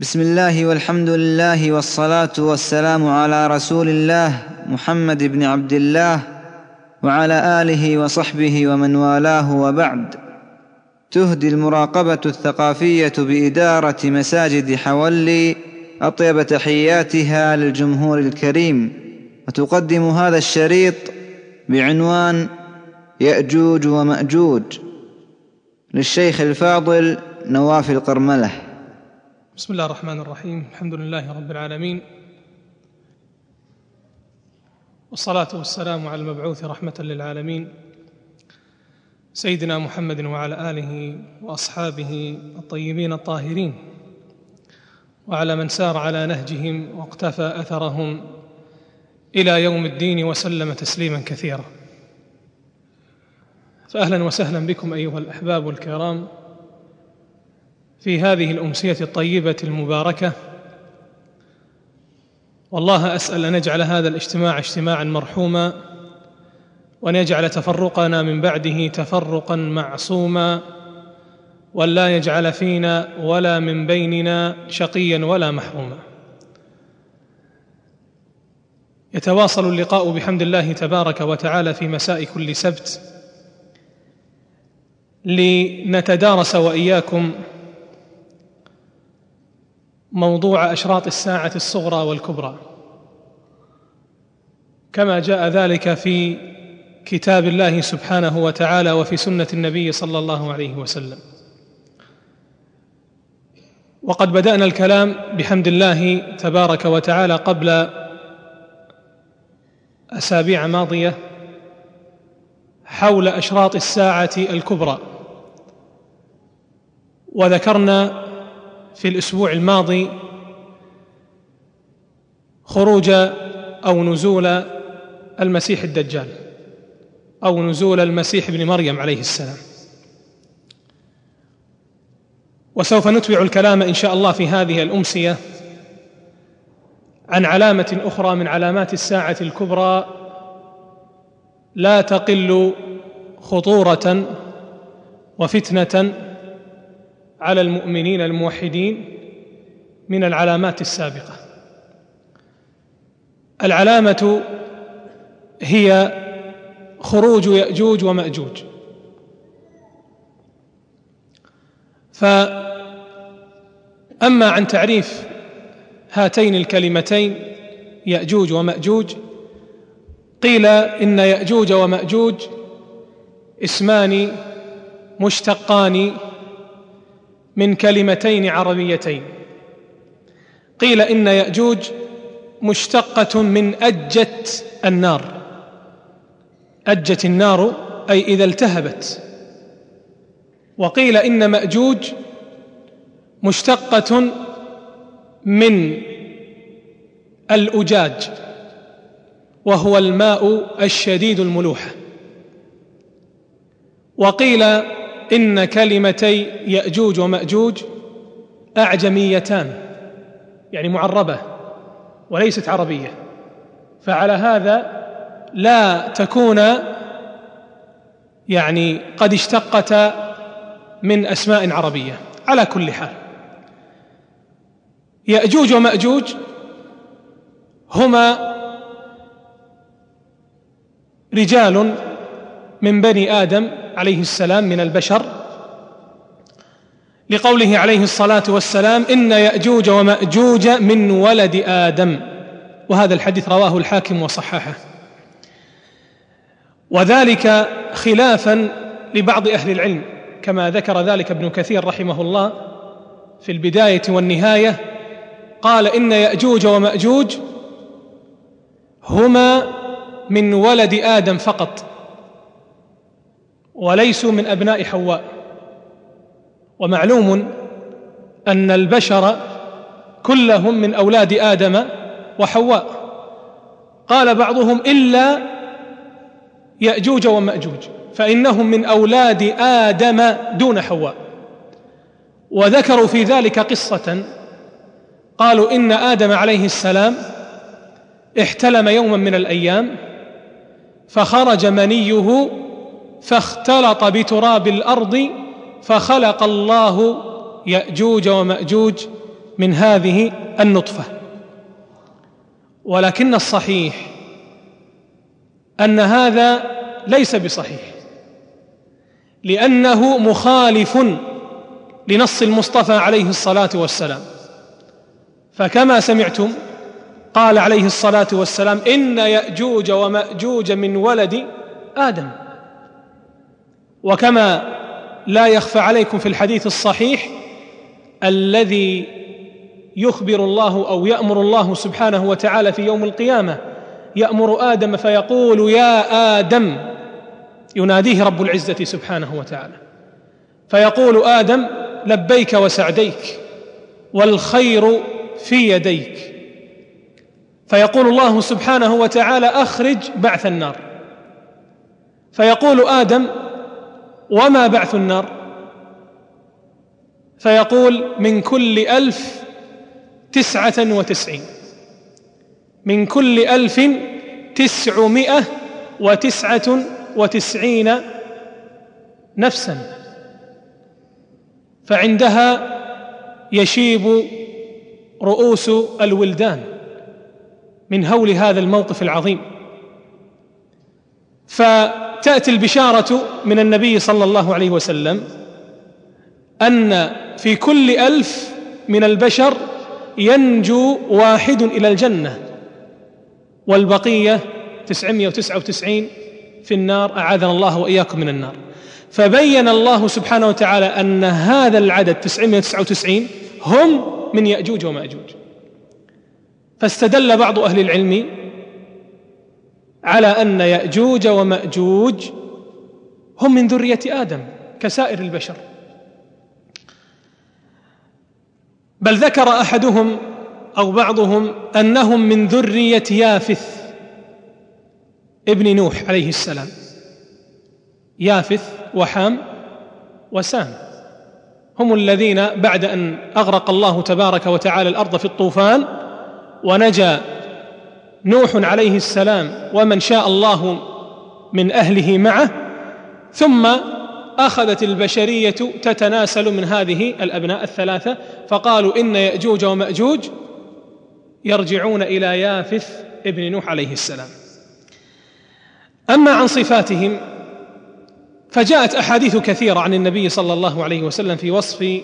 بسم الله والحمد لله والصلاه والسلام على رسول الله محمد بن عبد الله وعلى اله وصحبه ومن والاه وبعد تهدي المراقبه الثقافيه باداره مساجد حولي اطيب تحياتها للجمهور الكريم وتقدم هذا الشريط بعنوان ياجوج وماجوج للشيخ الفاضل نواف القرمله بسم الله الرحمن الرحيم. الحمد لله رب العالمين. والصلاة والسلام على المبعوث رحمة للعالمين. سيدنا محمد وعلى آله وأصحابه الطيبين الطاهرين. وعلى من سار على نهجهم واقتفى أثرهم إلى يوم الدين وسلم تسليما كثيرا. فاهلا وسهلا بكم أيها الأحباب الكرام. في هذه الأمسية الطيبة المباركة. والله أسأل أن يجعل هذا الاجتماع اجتماعا مرحوما وأن يجعل تفرقنا من بعده تفرقا معصوما وأن لا يجعل فينا ولا من بيننا شقيا ولا محروما. يتواصل اللقاء بحمد الله تبارك وتعالى في مساء كل سبت لنتدارس وإياكم موضوع أشراط الساعة الصغرى والكبرى. كما جاء ذلك في كتاب الله سبحانه وتعالى وفي سنة النبي صلى الله عليه وسلم. وقد بدأنا الكلام بحمد الله تبارك وتعالى قبل أسابيع ماضية حول أشراط الساعة الكبرى. وذكرنا في الأسبوع الماضي خروج أو نزول المسيح الدجال أو نزول المسيح ابن مريم عليه السلام. وسوف نتبع الكلام إن شاء الله في هذه الأمسية عن علامة أخرى من علامات الساعة الكبرى لا تقل خطورة وفتنة على المؤمنين الموحدين من العلامات السابقة. العلامة هي خروج يأجوج ومأجوج. فأما عن تعريف هاتين الكلمتين يأجوج ومأجوج قيل إن يأجوج ومأجوج اسمان مشتقان من كلمتين عربيتين. قيل إن يأجوج مشتقة من أجت النار. أجت النار أي إذا التهبت. وقيل إن مأجوج مشتقة من الأجاج وهو الماء الشديد الملوحة. وقيل إن كلمتي يأجوج ومأجوج أعجميتان يعني معربة وليست عربية فعلى هذا لا تكون يعني قد اشتقتا من أسماء عربية على كل حال. يأجوج ومأجوج هما رجال من بني آدم عليه السلام من البشر لقوله عليه الصلاة والسلام إن يأجوج ومأجوج من ولد آدم وهذا الحديث رواه الحاكم وصححه. وذلك خلافا لبعض أهل العلم كما ذكر ذلك ابن كثير رحمه الله في البداية والنهاية قال إن يأجوج ومأجوج هما من ولد آدم فقط. وليسوا من أبناء حواء. ومعلوم أن البشر كلهم من أولاد آدم وحواء. قال بعضهم إلا يأجوج ومأجوج فإنهم من أولاد آدم دون حواء. وذكروا في ذلك قصة قالوا إن آدم عليه السلام احتلم يوما من الأيام فخرج منيه فاختلط بتراب الأرض فخلق الله يأجوج ومأجوج من هذه النطفة. ولكن الصحيح أن هذا ليس بصحيح لأنه مخالف لنص المصطفى عليه الصلاة والسلام. فكما سمعتم قال عليه الصلاة والسلام إن يأجوج ومأجوج من ولد آدم. وكما لا يخفى عليكم في الحديث الصحيح الذي يخبر الله أو يأمر الله سبحانه وتعالى في يوم القيامة. يأمر آدم فيقول يا آدم يناديه رب العزة سبحانه وتعالى. فيقول آدم لبيك وسعديك والخير في يديك. فيقول الله سبحانه وتعالى أخرج بعث النار. فيقول آدم وما بعث النار. فيقول من كل ألف تسعة وتسعين. من كل ألف تسعمائة وتسعة وتسعين نفسا. فعندها يشيب رؤوس الولدان من هول هذا الموقف العظيم. فتاتي البشارة من النبي صلى الله عليه وسلم أن في كل ألف من البشر ينجو واحد إلى الجنة والبقية تسعمائة وتسعة وتسعين في النار أعاذنا الله وإياكم من النار. فبين الله سبحانه وتعالى أن هذا العدد 999 هم من يأجوج ومأجوج. فاستدل بعض أهل العلم على أن يأجوج ومأجوج هم من ذرية آدم كسائر البشر. بل ذكر أحدهم أو بعضهم أنهم من ذرية يافث ابن نوح عليه السلام. يافث وحام وسام. هم الذين بعد أن أغرق الله تبارك وتعالى الأرض في الطوفان ونجا نوح عليه السلام ومن شاء الله من أهله معه ثم أخذت البشرية تتناسل من هذه الأبناء الثلاثة فقالوا إن يأجوج ومأجوج يرجعون إلى يافث ابن نوح عليه السلام. أما عن صفاتهم فجاءت أحاديث كثيرة عن النبي صلى الله عليه وسلم في وصف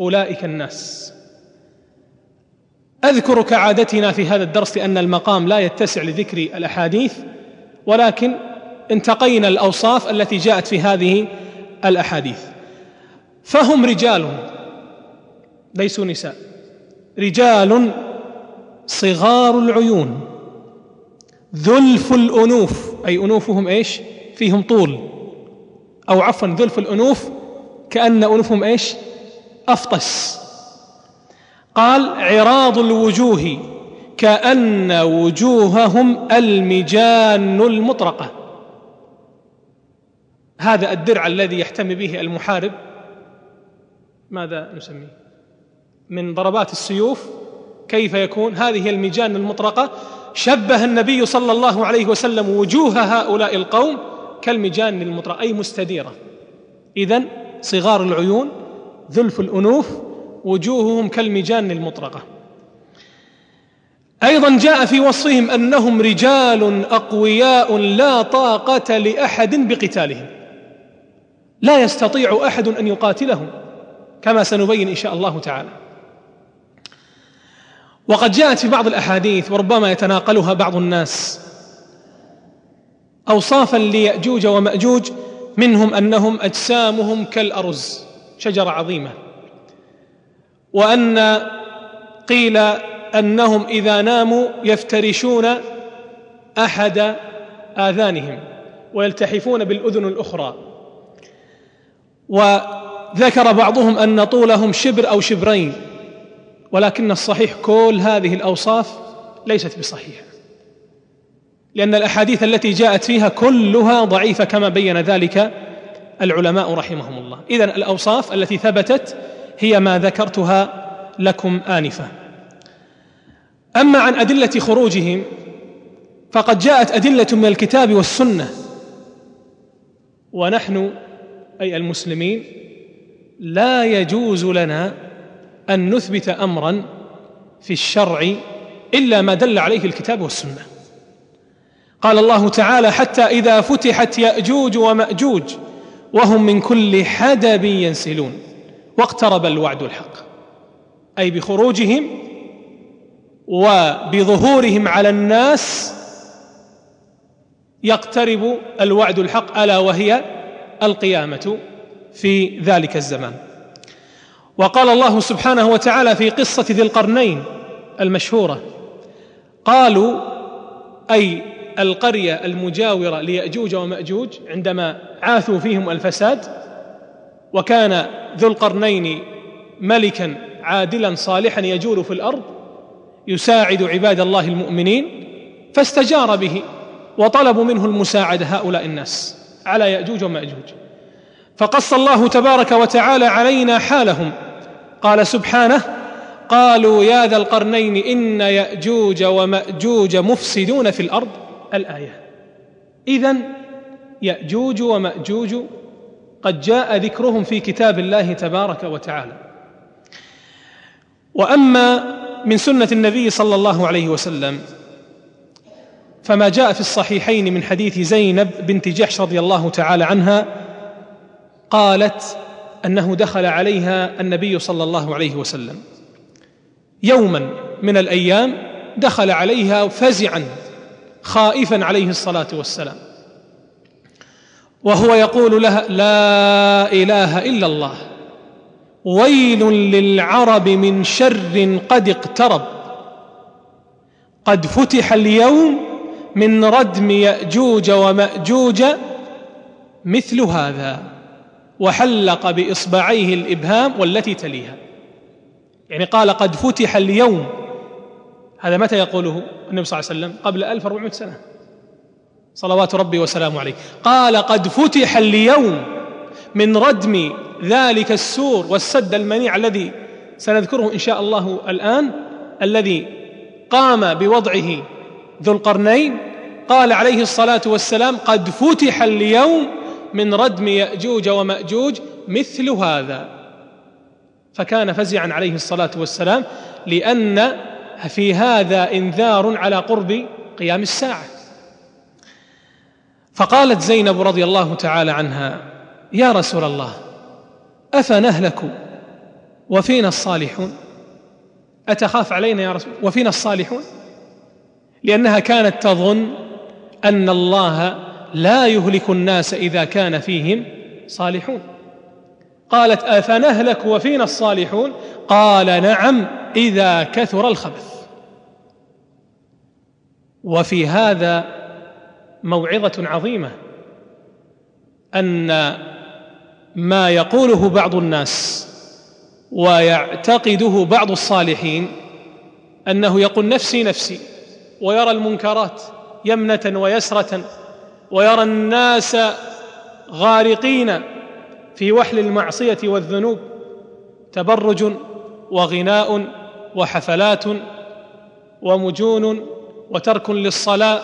أولئك الناس. أذكر كعادتنا في هذا الدرس لأن المقام لا يتسع لذكر الأحاديث ولكن انتقينا الأوصاف التي جاءت في هذه الأحاديث. فهم رجال ليسوا نساء رجال صغار العيون ذلف الأنوف أي أنوفهم إيش؟ فيهم طول أو عفوا ذلف الأنوف كأن أنوفهم إيش؟ أفطس. قال عراض الوجوه كأن وجوههم المجان المطرقة. هذا الدرع الذي يحتمي به المحارب ماذا نسميه؟ من ضربات السيوف كيف يكون؟ هذه المجان المطرقة. شبه النبي صلى الله عليه وسلم وجوه هؤلاء القوم كالمجان المطرقة أي مستديرة. إذا صغار العيون ذلف الأنوف وجوههم كالمجان المطرقة. أيضا جاء في وصفهم أنهم رجال أقوياء لا طاقة لأحد بقتالهم. لا يستطيع أحد أن يقاتلهم كما سنبين إن شاء الله تعالى. وقد جاءت في بعض الأحاديث وربما يتناقلها بعض الناس اوصافا ليأجوج ومأجوج منهم أنهم أجسامهم كالأرز شجرة عظيمة. وأن قيل أنهم إذا ناموا يفترشون أحد آذانهم ويلتحفون بالأذن الأخرى. وذكر بعضهم أن طولهم شبر أو شبرين ولكن الصحيح كل هذه الأوصاف ليست بصحيحة لأن الأحاديث التي جاءت فيها كلها ضعيفة كما بين ذلك العلماء رحمهم الله. اذا الأوصاف التي ثبتت هي ما ذكرتها لكم آنفة. أما عن أدلة خروجهم فقد جاءت أدلة من الكتاب والسنة. ونحن أي المسلمين لا يجوز لنا أن نثبت امرا في الشرع إلا ما دل عليه الكتاب والسنة. قال الله تعالى حتى إذا فتحت يأجوج ومأجوج وهم من كل حدب ينسلون. واقترب الوعد الحق. أي بخروجهم وبظهورهم على الناس يقترب الوعد الحق ألا وهي القيامة في ذلك الزمان. وقال الله سبحانه وتعالى في قصة ذي القرنين المشهورة قالوا أي القرية المجاورة ليأجوج ومأجوج عندما عاثوا فيهم الفساد وكان ذو القرنين ملكا عادلا صالحا يجول في الأرض يساعد عباد الله المؤمنين فاستجار به وطلبوا منه المساعدة هؤلاء الناس. على يأجوج وماجوج فقص الله تبارك وتعالى علينا حالهم. قال سبحانه قالوا يا ذا القرنين إن يأجوج ومأجوج مفسدون في الأرض. الآية اذا يأجوج ومأجوج قد جاء ذكرهم في كتاب الله تبارك وتعالى. وأما من سنة النبي صلى الله عليه وسلم فما جاء في الصحيحين من حديث زينب بنت جحش رضي الله تعالى عنها قالت أنه دخل عليها النبي صلى الله عليه وسلم. يوما من الأيام دخل عليها فزعا خائفا عليه الصلاة والسلام. وهو يقول لها لا إله إلا الله. ويل للعرب من شر قد اقترب. قد فتح اليوم من ردم يأجوج ومأجوج مثل هذا وحلق بإصبعيه الإبهام والتي تليها. يعني قال قد فتح اليوم. هذا متى يقوله النبي صلى الله عليه وسلم؟ قبل 1400 سنة. صلوات ربي وسلامه عليه. قال قد فتح اليوم من ردم ذلك السور والسد المنيع الذي سنذكره إن شاء الله الآن الذي قام بوضعه ذو القرنين. قال عليه الصلاة والسلام قد فتح اليوم من ردم يأجوج ومأجوج مثل هذا. فكان فزعا عليه الصلاة والسلام لأن في هذا إنذار على قرب قيام الساعة. فقالت زينب رضي الله تعالى عنها يا رسول الله أفنهلك وفينا الصالحون؟ أتخاف علينا يا رسول وفينا الصالحون؟ لأنها كانت تظن أن الله لا يهلك الناس إذا كان فيهم صالحون. قالت أفنهلك وفينا الصالحون؟ قال نعم إذا كثر الخبث. وفي هذا موعظة عظيمة أن ما يقوله بعض الناس ويعتقده بعض الصالحين أنه يقول نفسي نفسي ويرى المنكرات يمنة ويسرة ويرى الناس غارقين في وحل المعصية والذنوب تبرج وغناء وحفلات ومجون وترك للصلاة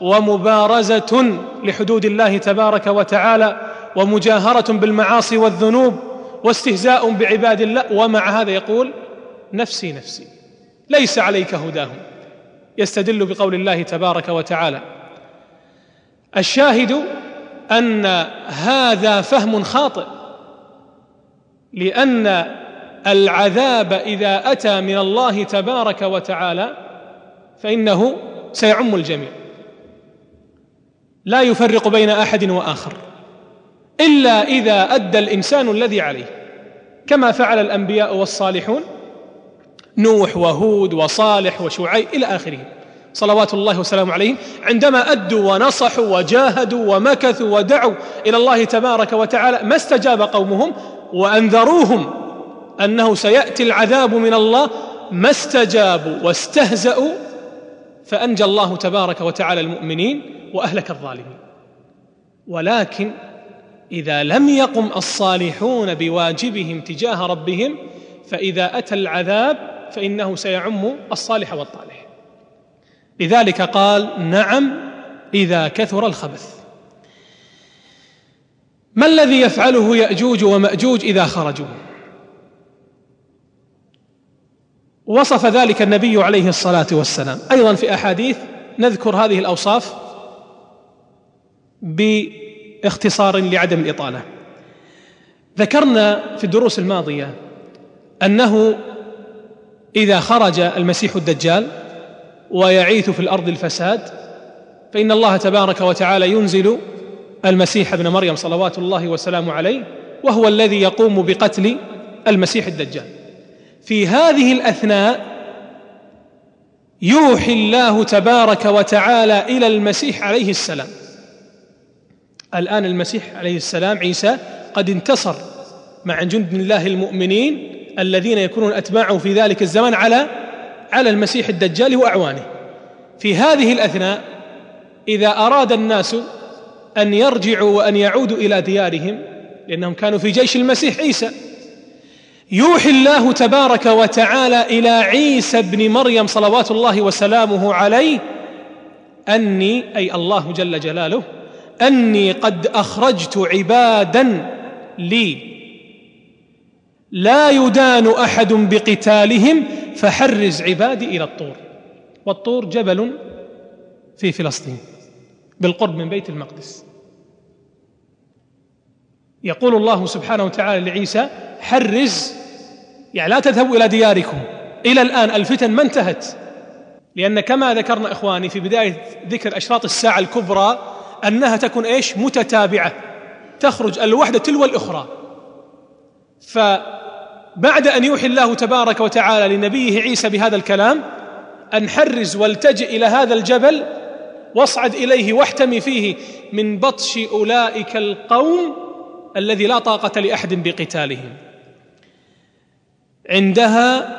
ومبارزة لحدود الله تبارك وتعالى ومجاهرة بالمعاصي والذنوب واستهزاء بعباد الله. ومع هذا يقول نفسي نفسي ليس عليك هداهم. يستدل بقول الله تبارك وتعالى الشاهد أن هذا فهم خاطئ لأن العذاب إذا أتى من الله تبارك وتعالى فإنه سيعم الجميع. لا يفرق بين أحد وآخر إلا إذا أدى الإنسان الذي عليه. كما فعل الأنبياء والصالحون نوح وهود وصالح وشعيب إلى آخره. صلوات الله وسلامه عليهم. عندما أدوا ونصحوا وجاهدوا ومكثوا ودعوا إلى الله تبارك وتعالى ما استجاب قومهم؟ وأنذروهم أنه سيأتي العذاب من الله. ما استجابوا واستهزأوا فأنجى الله تبارك وتعالى المؤمنين وأهلك الظالمين. ولكن إذا لم يقم الصالحون بواجبهم تجاه ربهم فإذا أتى العذاب فإنه سيعم الصالح والطالح. لذلك قال نعم إذا كثر الخبث. ما الذي يفعله يأجوج ومأجوج إذا خرجوا؟ وصف ذلك النبي عليه الصلاة والسلام. أيضا في أحاديث نذكر هذه الأوصاف باختصار لعدم الإطالة. ذكرنا في الدروس الماضية أنه إذا خرج المسيح الدجال ويعيث في الأرض الفساد فإن الله تبارك وتعالى ينزل المسيح ابن مريم صلوات الله وسلامه عليه وهو الذي يقوم بقتل المسيح الدجال. في هذه الأثناء يوحي الله تبارك وتعالى إلى المسيح عليه السلام. الآن المسيح عليه السلام عيسى قد انتصر مع جند الله المؤمنين الذين يكونون أتباعه في ذلك الزمان على على المسيح الدجال وأعوانه. في هذه الأثناء إذا أراد الناس أن يرجعوا وأن يعودوا إلى ديارهم لأنهم كانوا في جيش المسيح عيسى يوحي الله تبارك وتعالى إلى عيسى ابن مريم صلوات الله وسلامه عليه أني أي الله جل جلاله أني قد أخرجت عبادا لي. لا يدان أحد بقتالهم فحرز عبادي إلى الطور. والطور جبل في فلسطين بالقرب من بيت المقدس. يقول الله سبحانه وتعالى لعيسى حرز يعني لا تذهبوا إلى دياركم. إلى الآن الفتن ما انتهت. لأن كما ذكرنا إخواني في بداية ذكر أشراط الساعة الكبرى أنها تكون إيش؟ متتابعة. تخرج الوحدة تلو الأخرى. فبعد أن يوحي الله تبارك وتعالى لنبيه عيسى بهذا الكلام أن حرز والتجئ إلى هذا الجبل واصعد إليه واحتمي فيه من بطش أولئك القوم الذي لا طاقة لأحد بقتالهم. عندها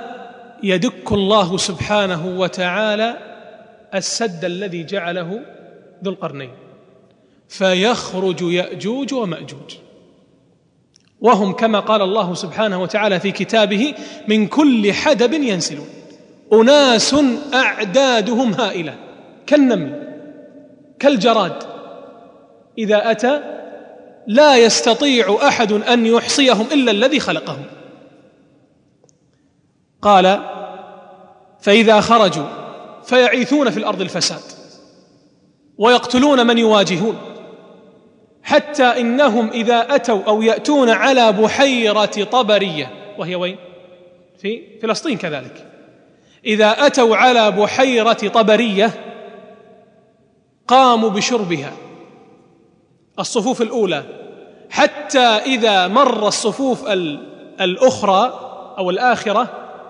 يدك الله سبحانه وتعالى السد الذي جعله ذو القرنين. فيخرج يأجوج ومأجوج. وهم كما قال الله سبحانه وتعالى في كتابه من كل حدب ينسلون. أناس أعدادهم هائلة. كالنمل كالجراد. إذا أتى لا يستطيع أحد أن يحصيهم إلا الذي خلقهم. قال فإذا خرجوا فيعيثون في الأرض الفساد ويقتلون من يواجهون. حتى إنهم إذا أتوا أو يأتون على بحيرة طبرية. وهي وين؟ في فلسطين كذلك. إذا أتوا على بحيرة طبرية قاموا بشربها. الصفوف الأولى. حتى إذا مر الصفوف الأخرى أو الآخرة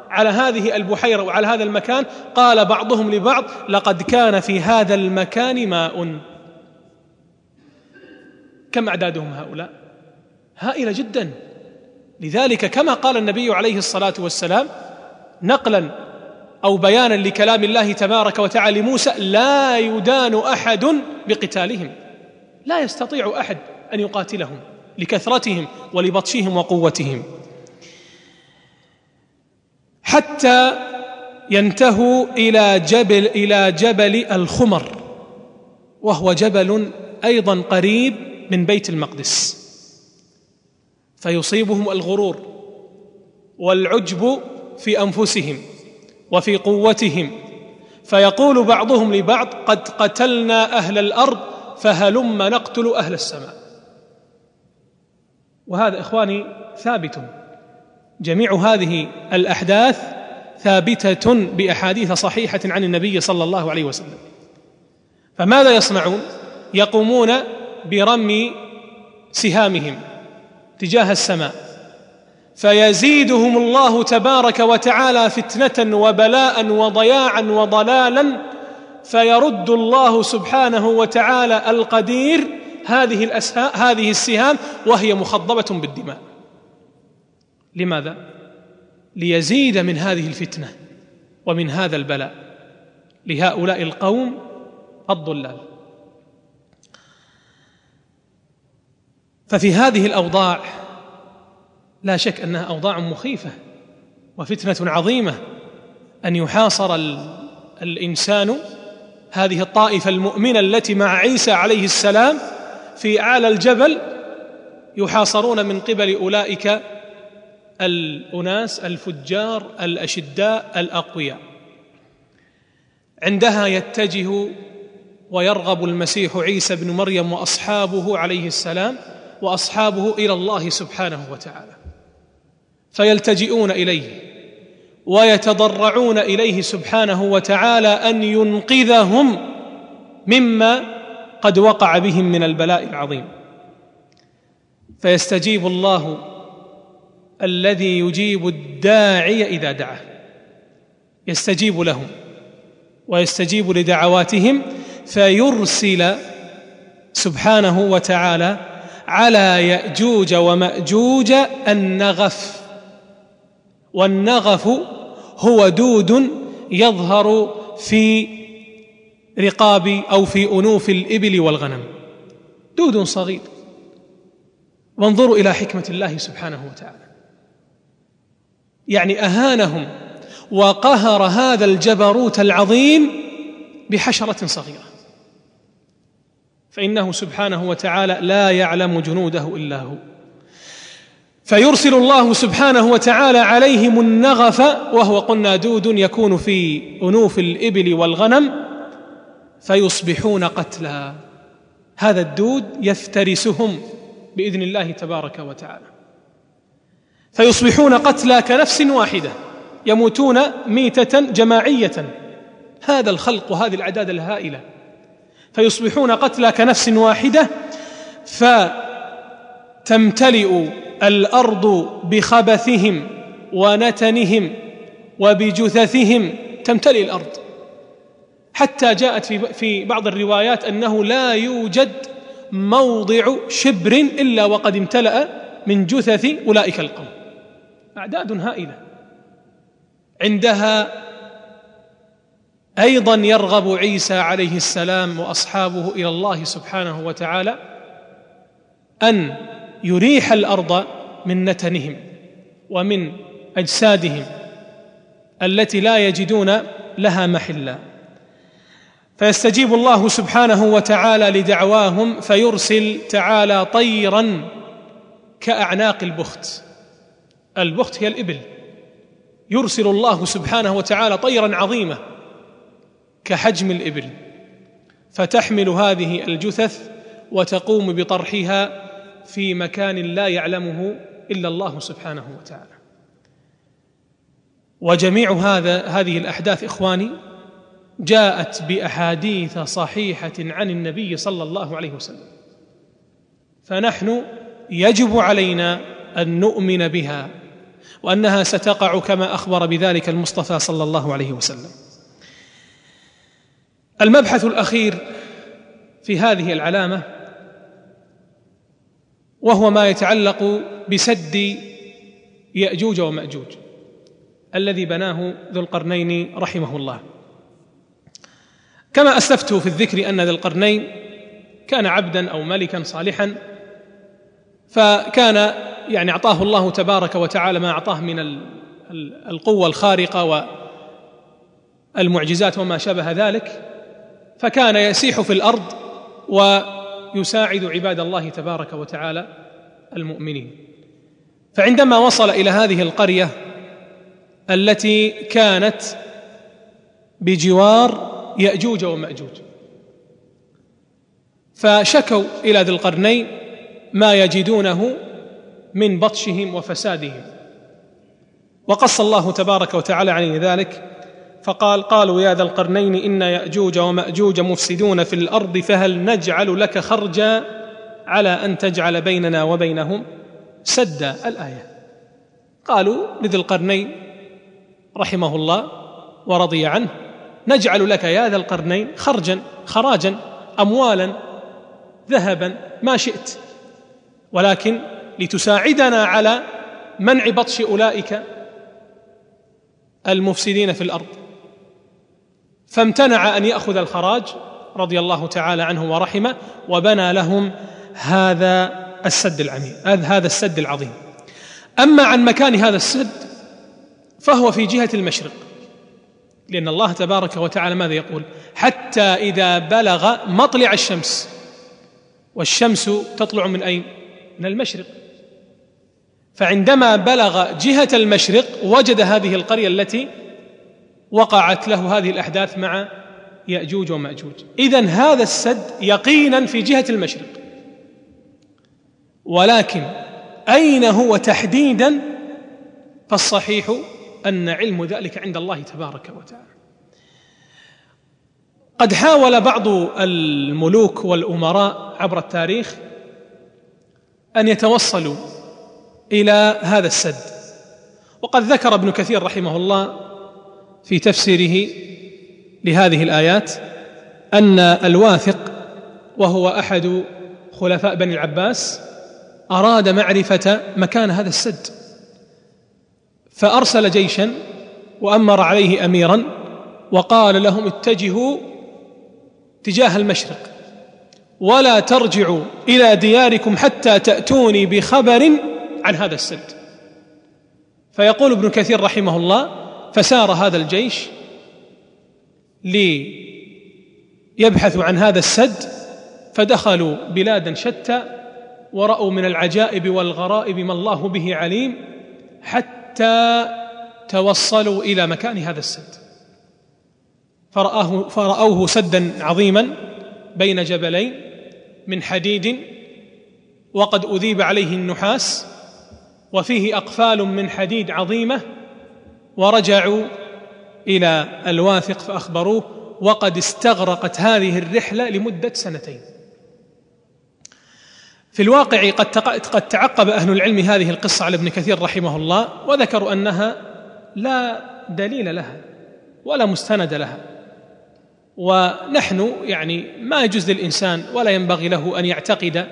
على هذه البحيرة وعلى هذا المكان قال بعضهم لبعض لقد كان في هذا المكان ماء. كم أعدادهم هؤلاء؟ هائلة جدا. لذلك كما قال النبي عليه الصلاة والسلام نقلا أو بيانا لكلام الله تبارك وتعالى لموسى لا يدان أحد بقتالهم. لا يستطيع أحد أن يقاتلهم لكثرتهم ولبطشهم وقوتهم. حتى ينتهوا إلى جبل إلى جبل الخمر وهو جبل أيضا قريب من بيت المقدس. فيصيبهم الغرور والعجب في أنفسهم وفي قوتهم. فيقول بعضهم لبعض قد قتلنا أهل الأرض فهلم نقتل أهل السماء. وهذا إخواني ثابت. جميع هذه الأحداث ثابتة بأحاديث صحيحة عن النبي صلى الله عليه وسلم. فماذا يصنعون؟ يقومون برمي سهامهم تجاه السماء. فيزيدهم الله تبارك وتعالى فتنة وبلاء وضياعا وضلالا فيرد الله سبحانه وتعالى القدير هذه هذه السهام وهي مخضبة بالدماء. لماذا؟ ليزيد من هذه الفتنة ومن هذا البلاء. لهؤلاء القوم الضلال. ففي هذه الأوضاع لا شك أنها أوضاع مخيفة وفتنة عظيمة أن يحاصر الإنسان هذه الطائفة المؤمنة التي مع عيسى عليه السلام في أعلى الجبل يحاصرون من قبل أولئك الأناس الفجار الأشداء الأقوياء. عندها يتجه ويرغب المسيح عيسى بن مريم وأصحابه عليه السلام وأصحابه إلى الله سبحانه وتعالى فيلتجئون إليه ويتضرعون إليه سبحانه وتعالى أن ينقذهم مما قد وقع بهم من البلاء العظيم. فيستجيب الله الذي يجيب الداعي إذا دعاه يستجيب لهم ويستجيب لدعواتهم فيرسل سبحانه وتعالى على يأجوج ومأجوج النغف. والنغف هو دود يظهر في رقاب أو في أنوف الإبل والغنم. دود صغير. وانظروا إلى حكمة الله سبحانه وتعالى. يعني أهانهم وقهر هذا الجبروت العظيم بحشرة صغيرة. فإنه سبحانه وتعالى لا يعلم جنوده إلا هو. فيرسل الله سبحانه وتعالى عليهم النغف وهو قلنا دود يكون في أنوف الإبل والغنم فيصبحون قتلى هذا الدود يفترسهم بإذن الله تبارك وتعالى. فيصبحون قتلى كنفس واحدة يموتون ميتة جماعية. هذا الخلق وهذه الأعداد الهائلة. فيصبحون قتلى كنفس واحدة فتمتلئ الأرض بخبثهم ونتنهم وبجثثهم تمتلئ الأرض. حتى جاءت في في بعض الروايات أنه لا يوجد موضع شبر إلا وقد امتلأ من جثث أولئك القوم. أعداد هائلة. عندها أيضا يرغب عيسى عليه السلام وأصحابه إلى الله سبحانه وتعالى أن يريح الأرض من نتنهم ومن أجسادهم التي لا يجدون لها محلا. فيستجيب الله سبحانه وتعالى لدعواهم فيرسل تعالى طيرا كأعناق البخت. البخت هي الإبل. يرسل الله سبحانه وتعالى طيرا عظيمة. كحجم الإبل فتحمل هذه الجثث وتقوم بطرحها في مكان لا يعلمه إلا الله سبحانه وتعالى. وجميع هذا هذه الأحداث إخواني جاءت بأحاديث صحيحة عن النبي صلى الله عليه وسلم. فنحن يجب علينا أن نؤمن بها وأنها ستقع كما أخبر بذلك المصطفى صلى الله عليه وسلم. المبحث الأخير في هذه العلامة وهو ما يتعلق بسد يأجوج ومأجوج الذي بناه ذو القرنين رحمه الله. كما أسلفت في الذكر أن ذا القرنين كان عبدا أو ملكا صالحا فكان يعني أعطاه الله تبارك وتعالى ما أعطاه من القوة الخارقة والمعجزات وما شابه ذلك. فكان يسيح في الأرض ويساعد عباد الله تبارك وتعالى المؤمنين. فعندما وصل إلى هذه القرية التي كانت بجوار يأجوج ومأجوج فشكوا إلى ذي القرنين ما يجدونه من بطشهم وفسادهم. وقص الله تبارك وتعالى عن ذلك فقال قالوا يا ذا القرنين إن يأجوج ومأجوج مفسدون في الأرض فهل نجعل لك خرجا على أن تجعل بيننا وبينهم سدا؟ الآية. قالوا لذي القرنين رحمه الله ورضي عنه نجعل لك يا ذا القرنين خرجا خراجا أموالا ذهبا ما شئت. ولكن لتساعدنا على منع بطش أولئك المفسدين في الأرض. فامتنع أن يأخذ الخراج رضي الله تعالى عنه ورحمه وبنى لهم هذا السد العميم هذا السد العظيم. أما عن مكان هذا السد فهو في جهة المشرق لأن الله تبارك وتعالى ماذا يقول؟ حتى إذا بلغ مطلع الشمس والشمس تطلع من أين؟ من المشرق. فعندما بلغ جهة المشرق وجد هذه القرية التي وقعت له هذه الأحداث مع يأجوج ومأجوج. اذا هذا السد يقينا في جهة المشرق. ولكن أين هو تحديدا؟ فالصحيح أن علم ذلك عند الله تبارك وتعالى. قد حاول بعض الملوك والأمراء عبر التاريخ أن يتوصلوا إلى هذا السد. وقد ذكر ابن كثير رحمه الله في تفسيره لهذه الآيات أن الواثق وهو أحد خلفاء بني العباس أراد معرفة مكان هذا السد فأرسل جيشا وأمر عليه اميرا وقال لهم اتجهوا تجاه المشرق ولا ترجعوا إلى دياركم حتى تأتوني بخبر عن هذا السد. فيقول ابن كثير رحمه الله فسار هذا الجيش ليبحثوا عن هذا السد فدخلوا بلادا شتى ورأوا من العجائب والغرائب ما الله به عليم حتى توصلوا إلى مكان هذا السد. فرآه فرأوه سدا عظيما بين جبلين من حديد وقد أذيب عليه النحاس وفيه أقفال من حديد عظيمة ورجعوا إلى الواثق فأخبروه وقد استغرقت هذه الرحلة لمدة سنتين. في الواقع قد قد تعقب أهل العلم هذه القصة على ابن كثير رحمه الله وذكروا أنها لا دليل لها ولا مستند لها. ونحن يعني ما يجوز للإنسان ولا ينبغي له أن يعتقد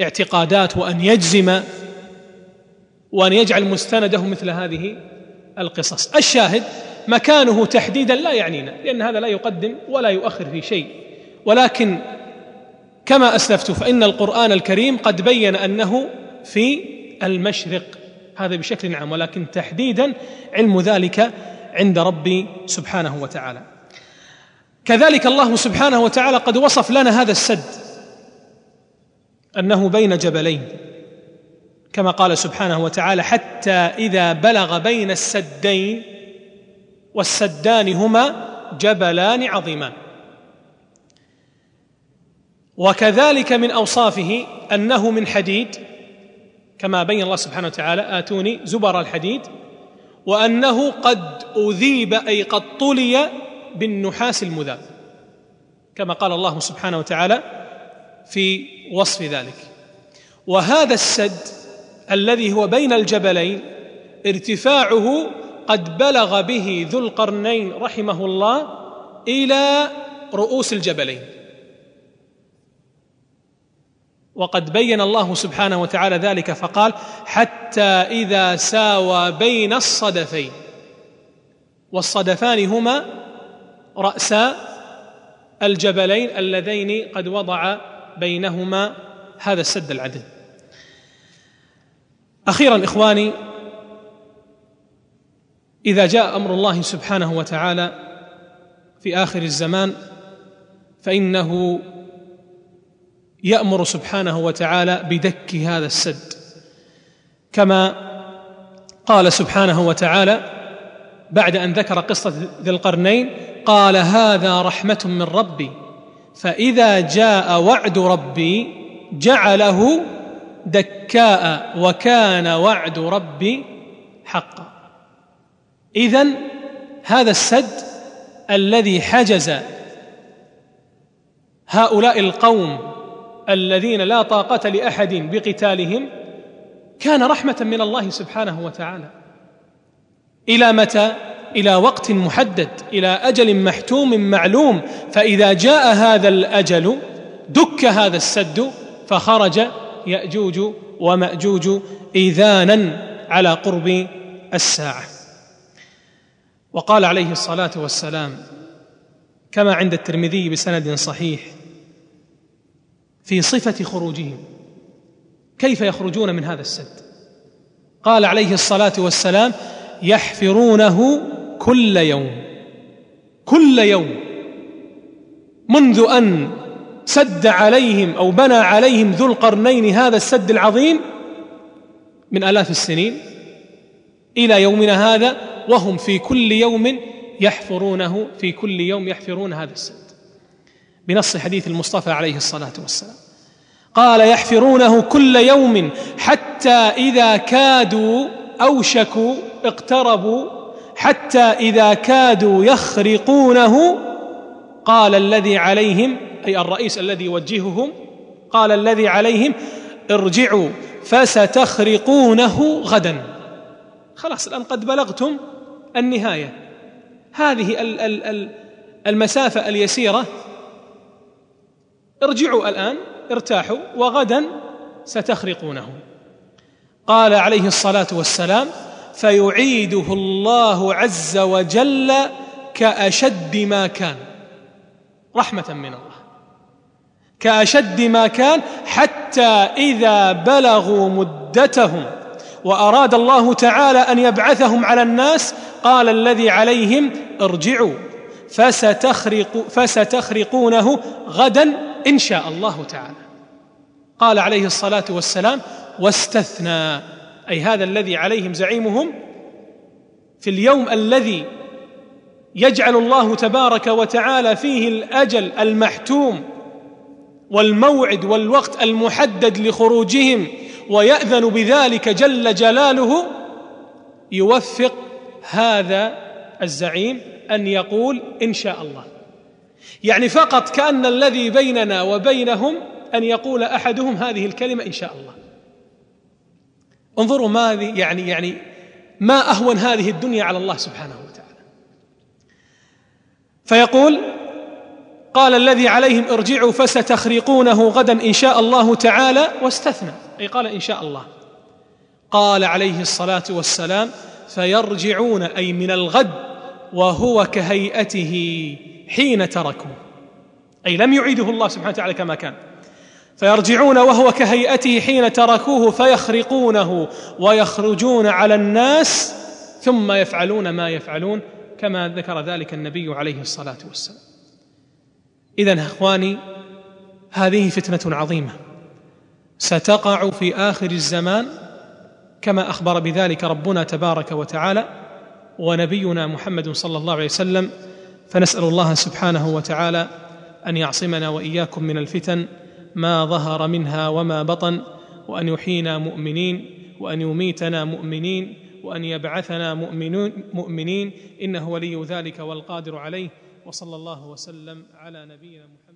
اعتقادات وأن يجزم وأن يجعل مستنده مثل هذه القصص. الشاهد مكانه تحديدا لا يعنينا لأن هذا لا يقدم ولا يؤخر في شيء. ولكن كما أسلفت فإن القرآن الكريم قد بين أنه في المشرق. هذا بشكل عام ولكن تحديدا علم ذلك عند ربي سبحانه وتعالى. كذلك الله سبحانه وتعالى قد وصف لنا هذا السد أنه بين جبلين. كما قال سبحانه وتعالى حتى إذا بلغ بين السدين والسدان هما جبلان عظيمان. وكذلك من أوصافه أنه من حديد كما بين الله سبحانه وتعالى آتوني زبر الحديد وأنه قد أذيب أي قد طلي بالنحاس المذاب كما قال الله سبحانه وتعالى في وصف ذلك. وهذا السد الذي هو بين الجبلين ارتفاعه قد بلغ به ذو القرنين رحمه الله إلى رؤوس الجبلين. وقد بين الله سبحانه وتعالى ذلك فقال حتى إذا ساوى بين الصدفين. والصدفان هما راسا الجبلين اللذين قد وضع بينهما هذا السد العدل. أخيرا إخواني إذا جاء أمر الله سبحانه وتعالى في آخر الزمان فإنه يأمر سبحانه وتعالى بدك هذا السد. كما قال سبحانه وتعالى بعد أن ذكر قصة ذي القرنين قال هذا رحمة من ربي فإذا جاء وعد ربي جعله دكاء وكان وعد ربي حقا. اذا هذا السد الذي حجز هؤلاء القوم الذين لا طاقة لأحد بقتالهم كان رحمة من الله سبحانه وتعالى. إلى متى؟ إلى وقت محدد إلى أجل محتوم معلوم. فإذا جاء هذا الأجل دك هذا السد فخرج يأجوج ومأجوج إيذانا على قرب الساعة. وقال عليه الصلاة والسلام كما عند الترمذي بسند صحيح في صفة خروجهم كيف يخرجون من هذا السد؟ قال عليه الصلاة والسلام يحفرونه كل يوم كل يوم منذ أن سد عليهم أو بنى عليهم ذو القرنين هذا السد العظيم من آلاف السنين إلى يومنا هذا وهم في كل يوم يحفرونه في كل يوم يحفرون هذا السد. بنص حديث المصطفى عليه الصلاة والسلام. قال يحفرونه كل يوم حتى إذا كادوا أوشكوا اقتربوا حتى إذا كادوا يخرقونه قال الذي عليهم أي الرئيس الذي يوجههم؟ قال الذي عليهم ارجعوا فستخرقونه غدا. خلاص الآن قد بلغتم النهاية. هذه المسافة اليسيرة. ارجعوا الآن ارتاحوا وغدا ستخرقونه. قال عليه الصلاة والسلام فيعيده الله عز وجل كأشد ما كان. رحمة من الله. كأشد ما كان حتى إذا بلغوا مدتهم. وأراد الله تعالى أن يبعثهم على الناس قال الذي عليهم ارجعوا. فستخرق فستخرقونه غدا إن شاء الله تعالى. قال عليه الصلاة والسلام واستثنى. أي هذا الذي عليهم زعيمهم في اليوم الذي يجعل الله تبارك وتعالى فيه الأجل المحتوم والموعد والوقت المحدد لخروجهم ويأذن بذلك جل جلاله يوفق هذا الزعيم أن يقول إن شاء الله. يعني فقط كأن الذي بيننا وبينهم أن يقول أحدهم هذه الكلمة إن شاء الله. انظروا ما يعني يعني ما أهون هذه الدنيا على الله سبحانه وتعالى. فيقول قال الذي عليهم ارجعوا فستخرقونه غدا إن شاء الله تعالى واستثنى. أي قال إن شاء الله. قال عليه الصلاة والسلام فيرجعون أي من الغد وهو كهيئته حين تركوا أي لم يعيده الله سبحانه وتعالى كما كان. فيرجعون وهو كهيئته حين تركوه فيخرقونه ويخرجون على الناس ثم يفعلون ما يفعلون كما ذكر ذلك النبي عليه الصلاة والسلام. اذا أخواني هذه فتنة عظيمة. ستقع في آخر الزمان كما أخبر بذلك ربنا تبارك وتعالى ونبينا محمد صلى الله عليه وسلم. فنسأل الله سبحانه وتعالى أن يعصمنا وإياكم من الفتن ما ظهر منها وما بطن وأن يحيينا مؤمنين وأن يميتنا مؤمنين وأن يبعثنا مؤمنين, مؤمنين. إنه ولي ذلك والقادر عليه. وصلى الله وسلم على نبينا محمد.